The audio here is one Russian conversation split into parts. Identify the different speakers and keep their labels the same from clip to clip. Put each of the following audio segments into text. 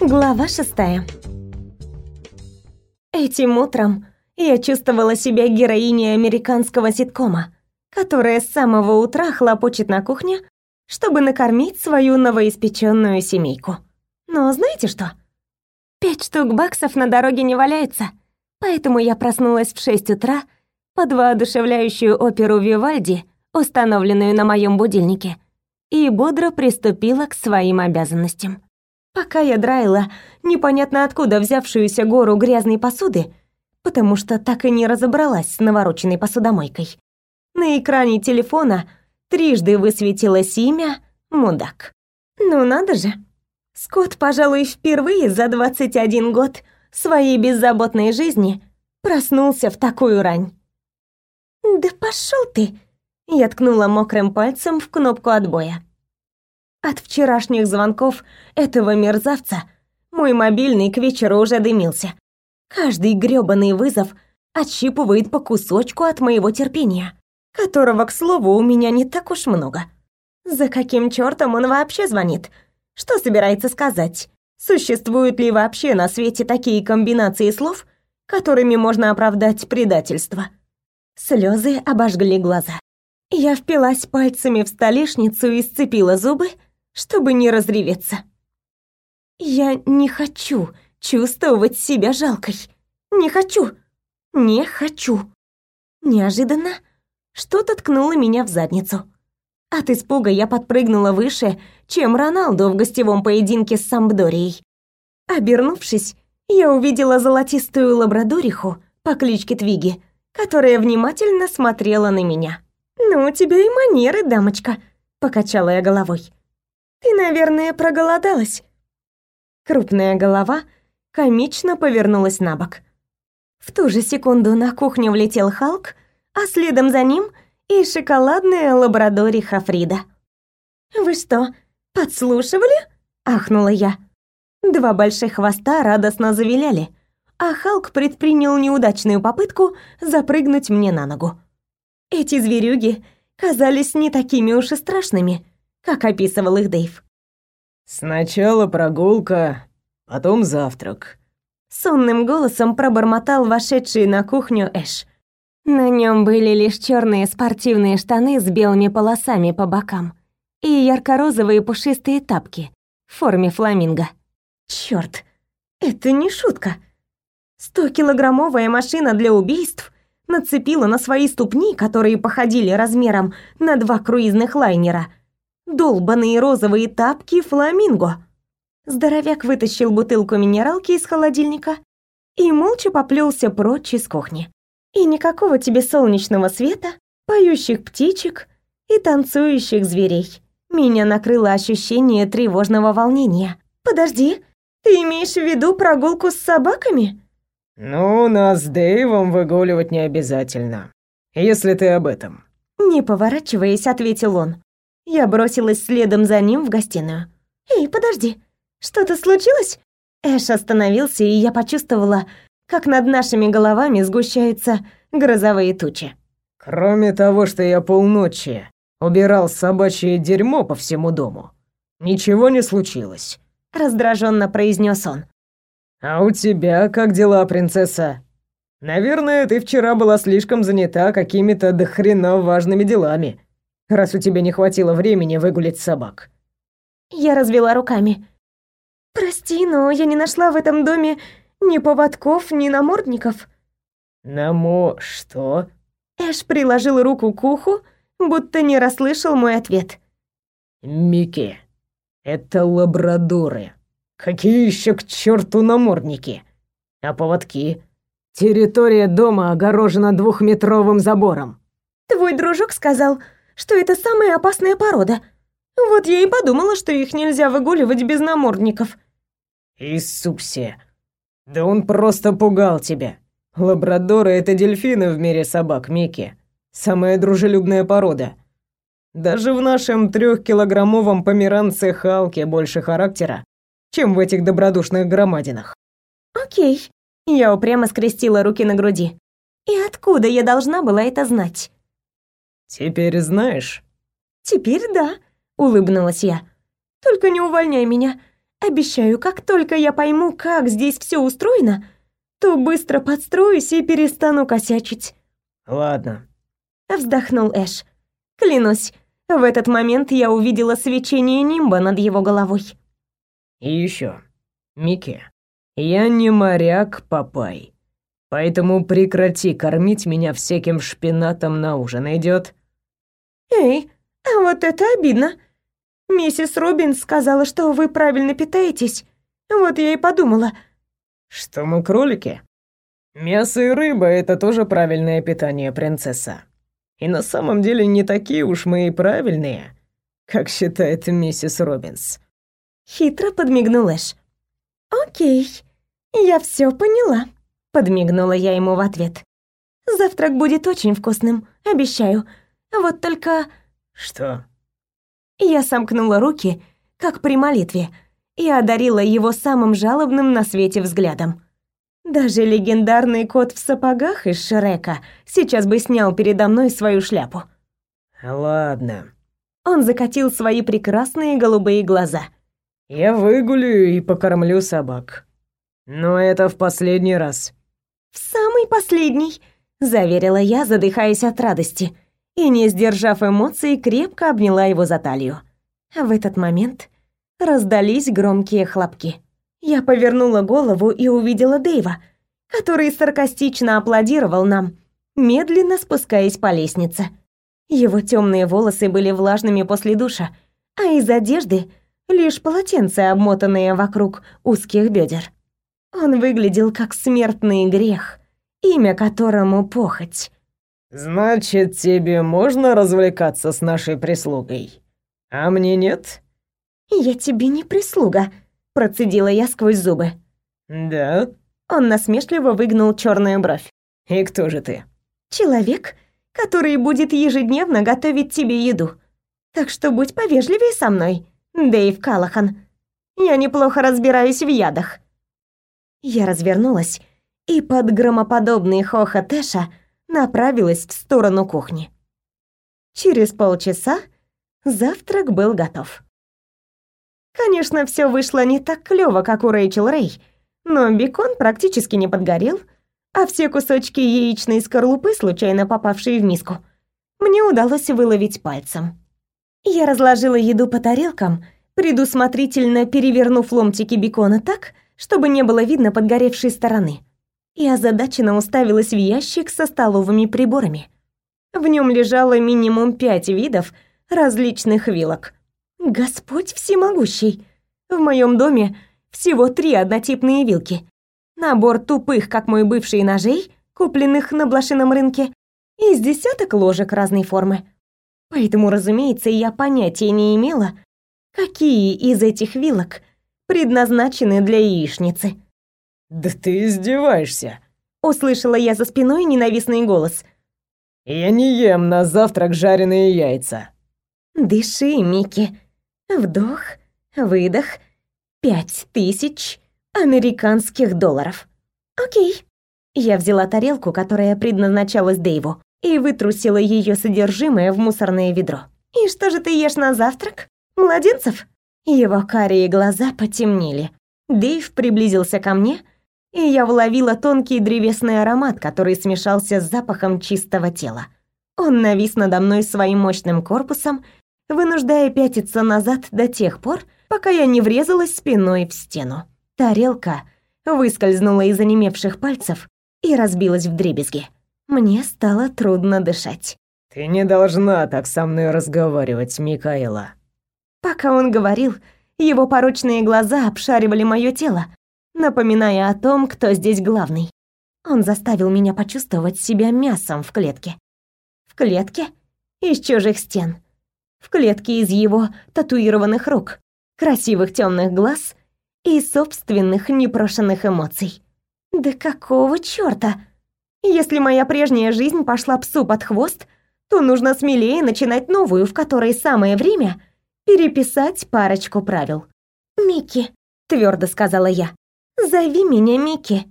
Speaker 1: Глава шестая. Этим утром я чувствовала себя героиней американского ситкома, которая с самого утра хлопочет на кухне, чтобы накормить свою новоиспеченную семейку. Но знаете что? Пять штук баксов на дороге не валяется, поэтому я проснулась в шесть утра под воодушевляющую оперу Вивальди, установленную на моем будильнике, и бодро приступила к своим обязанностям. Пока я драила непонятно откуда взявшуюся гору грязной посуды, потому что так и не разобралась с навороченной посудомойкой, на экране телефона трижды высветилось имя «Мудак». Ну надо же. Скотт, пожалуй, впервые за 21 год своей беззаботной жизни проснулся в такую рань. «Да пошел ты!» Я ткнула мокрым пальцем в кнопку отбоя. От вчерашних звонков этого мерзавца мой мобильный к вечеру уже дымился. Каждый грёбаный вызов отщипывает по кусочку от моего терпения, которого, к слову, у меня не так уж много. За каким чёртом он вообще звонит? Что собирается сказать? Существуют ли вообще на свете такие комбинации слов, которыми можно оправдать предательство? Слезы обожгли глаза. Я впилась пальцами в столешницу и сцепила зубы, чтобы не разреветься. Я не хочу чувствовать себя жалкой. Не хочу. Не хочу. Неожиданно что-то ткнуло меня в задницу. От испуга я подпрыгнула выше, чем Роналду в гостевом поединке с Самбдорией. Обернувшись, я увидела золотистую лабрадориху по кличке Твиги, которая внимательно смотрела на меня. «Ну, у тебя и манеры, дамочка», — покачала я головой. «Ты, наверное, проголодалась». Крупная голова комично повернулась на бок. В ту же секунду на кухню влетел Халк, а следом за ним и шоколадная лабрадориха Фрида. «Вы что, подслушивали?» — ахнула я. Два больших хвоста радостно завиляли, а Халк предпринял неудачную попытку запрыгнуть мне на ногу. Эти зверюги казались не такими уж и страшными, как описывал их Дэйв.
Speaker 2: «Сначала прогулка, потом завтрак», —
Speaker 1: сонным голосом пробормотал вошедший на кухню Эш. На нем были лишь черные спортивные штаны с белыми полосами по бокам и ярко-розовые пушистые тапки в форме фламинго. Черт, это не шутка. Стокилограммовая машина для убийств нацепила на свои ступни, которые походили размером на два круизных лайнера, долбаные розовые тапки фламинго. Здоровяк вытащил бутылку минералки из холодильника и молча поплелся прочь из кухни. И никакого тебе солнечного света, поющих птичек и танцующих зверей. Меня накрыло ощущение тревожного волнения. «Подожди, ты имеешь в виду прогулку с собаками?»
Speaker 2: «Ну, нас с Дэйвом выгуливать не обязательно, если ты об этом».
Speaker 1: Не поворачиваясь, ответил он. Я бросилась следом за ним в гостиную. «Эй, подожди, что-то случилось?» Эш остановился, и я почувствовала, как над нашими головами сгущаются грозовые тучи.
Speaker 2: «Кроме того, что я полночи убирал собачье дерьмо по всему дому, ничего не случилось», —
Speaker 1: раздраженно произнес он.
Speaker 2: «А у тебя как дела, принцесса? Наверное, ты вчера была слишком занята какими-то дохрена важными делами, раз у тебя не хватило времени выгулить собак».
Speaker 1: Я развела руками. «Прости, но я не нашла в этом доме ни поводков, ни намордников».
Speaker 2: «Намо... что?»
Speaker 1: Эш приложил руку к уху, будто не расслышал мой ответ.
Speaker 2: «Микки, это лабрадоры», Какие еще к черту намордники? А поводки? Территория дома огорожена двухметровым забором.
Speaker 1: Твой дружок сказал, что это самая опасная порода. Вот я и подумала, что их нельзя выгуливать без намордников.
Speaker 2: Иисусе. Да он просто пугал тебя. Лабрадоры — это дельфины в мире собак, Микки. Самая дружелюбная порода. Даже в нашем трехкилограммовом померанце Халке больше характера, чем в этих добродушных громадинах.
Speaker 1: Окей. Я упрямо скрестила руки на груди. И откуда я должна была это знать?
Speaker 2: Теперь знаешь?
Speaker 1: Теперь да, улыбнулась я. Только не увольняй меня. Обещаю, как только я пойму, как здесь все устроено, то быстро подстроюсь и перестану косячить.
Speaker 2: Ладно.
Speaker 1: Вздохнул Эш. Клянусь, в этот момент я увидела свечение нимба над его головой.
Speaker 2: И еще, Микки, я не моряк, папай. Поэтому прекрати кормить меня всяким шпинатом на ужин, идет?
Speaker 1: Эй, а вот это обидно. Миссис Робинс сказала, что вы правильно питаетесь. Вот я и подумала.
Speaker 2: Что мы кролики? Мясо и рыба — это тоже правильное питание, принцесса. И на самом деле не такие уж мы и правильные, как считает миссис Робинс.
Speaker 1: Хитро подмигнул Эш. «Окей, я все поняла», — подмигнула я ему в ответ. «Завтрак будет очень вкусным, обещаю. Вот только...»
Speaker 2: «Что?»
Speaker 1: Я сомкнула руки, как при молитве, и одарила его самым жалобным на свете взглядом. Даже легендарный кот в сапогах из Шрека сейчас бы снял передо мной свою шляпу.
Speaker 2: «Ладно».
Speaker 1: Он закатил свои прекрасные голубые глаза.
Speaker 2: «Я выгулю и покормлю собак. Но это в последний раз».
Speaker 1: «В самый последний», — заверила я, задыхаясь от радости, и, не сдержав эмоций, крепко обняла его за талию. В этот момент раздались громкие хлопки. Я повернула голову и увидела Дэйва, который саркастично аплодировал нам, медленно спускаясь по лестнице. Его темные волосы были влажными после душа, а из одежды лишь полотенце, обмотанное вокруг узких бедер. Он выглядел как смертный грех, имя которому похоть.
Speaker 2: «Значит, тебе можно развлекаться с нашей прислугой, а мне нет?»
Speaker 1: «Я тебе не прислуга», Процедила я сквозь зубы.
Speaker 2: «Да?»
Speaker 1: Он насмешливо выгнул черную бровь.
Speaker 2: «И кто же ты?»
Speaker 1: «Человек, который будет ежедневно готовить тебе еду. Так что будь повежливее со мной, Дэйв Калахан. Я неплохо разбираюсь в ядах». Я развернулась и под громоподобный хохот Эша направилась в сторону кухни. Через полчаса завтрак был готов. Конечно, все вышло не так клёво, как у Рэйчел Рэй, но бекон практически не подгорел, а все кусочки яичной скорлупы, случайно попавшие в миску, мне удалось выловить пальцем. Я разложила еду по тарелкам, предусмотрительно перевернув ломтики бекона так, чтобы не было видно подгоревшей стороны, и озадаченно уставилась в ящик со столовыми приборами. В нем лежало минимум пять видов различных вилок. Господь всемогущий. В моем доме всего три однотипные вилки. Набор тупых, как мой бывший, ножей, купленных на блошином рынке, и с десяток ложек разной формы. Поэтому, разумеется, я понятия не имела, какие из этих вилок предназначены для яичницы.
Speaker 2: «Да ты издеваешься!»
Speaker 1: Услышала я за спиной ненавистный голос.
Speaker 2: «Я не ем на завтрак жареные яйца».
Speaker 1: «Дыши, Микки. Вдох, выдох. Пять тысяч американских долларов. Окей. Я взяла тарелку, которая предназначалась Дэйву, и вытрусила ее содержимое в мусорное ведро. «И что же ты ешь на завтрак? Младенцев?» Его карие глаза потемнели. Дэйв приблизился ко мне, и я вловила тонкий древесный аромат, который смешался с запахом чистого тела. Он навис надо мной своим мощным корпусом вынуждая пятиться назад до тех пор, пока я не врезалась спиной в стену. Тарелка выскользнула из онемевших пальцев и разбилась в дребезги. Мне стало трудно дышать.
Speaker 2: «Ты не должна так со мной разговаривать, Микаэла».
Speaker 1: Пока он говорил, его порочные глаза обшаривали мое тело, напоминая о том, кто здесь главный. Он заставил меня почувствовать себя мясом в клетке. В клетке из чужих стен в клетке из его татуированных рук, красивых темных глаз и собственных непрошенных эмоций. Да какого чёрта? Если моя прежняя жизнь пошла псу под хвост, то нужно смелее начинать новую, в которой самое время переписать парочку правил. «Микки», — твердо сказала я, — «зови меня Микки.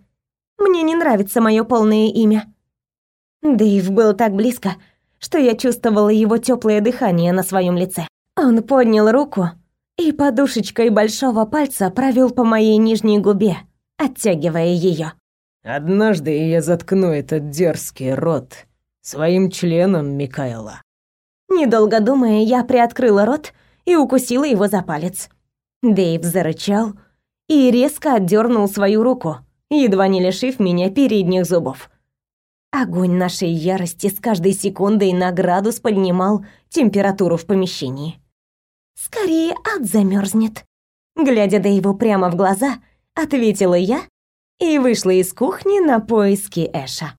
Speaker 1: Мне не нравится мое полное имя». Дэйв был так близко, что я чувствовала его теплое дыхание на своем лице. Он поднял руку и подушечкой большого пальца провел по моей нижней губе, оттягивая ее.
Speaker 2: «Однажды я заткну этот дерзкий рот своим членом, Микаэла».
Speaker 1: Недолго думая, я приоткрыла рот и укусила его за палец. Дэйв зарычал и резко отдернул свою руку, едва не лишив меня передних зубов. Огонь нашей ярости с каждой секундой на градус поднимал температуру в помещении. Скорее ад замерзнет. Глядя Дэйву прямо в глаза, ответила я и вышла из кухни на поиски Эша.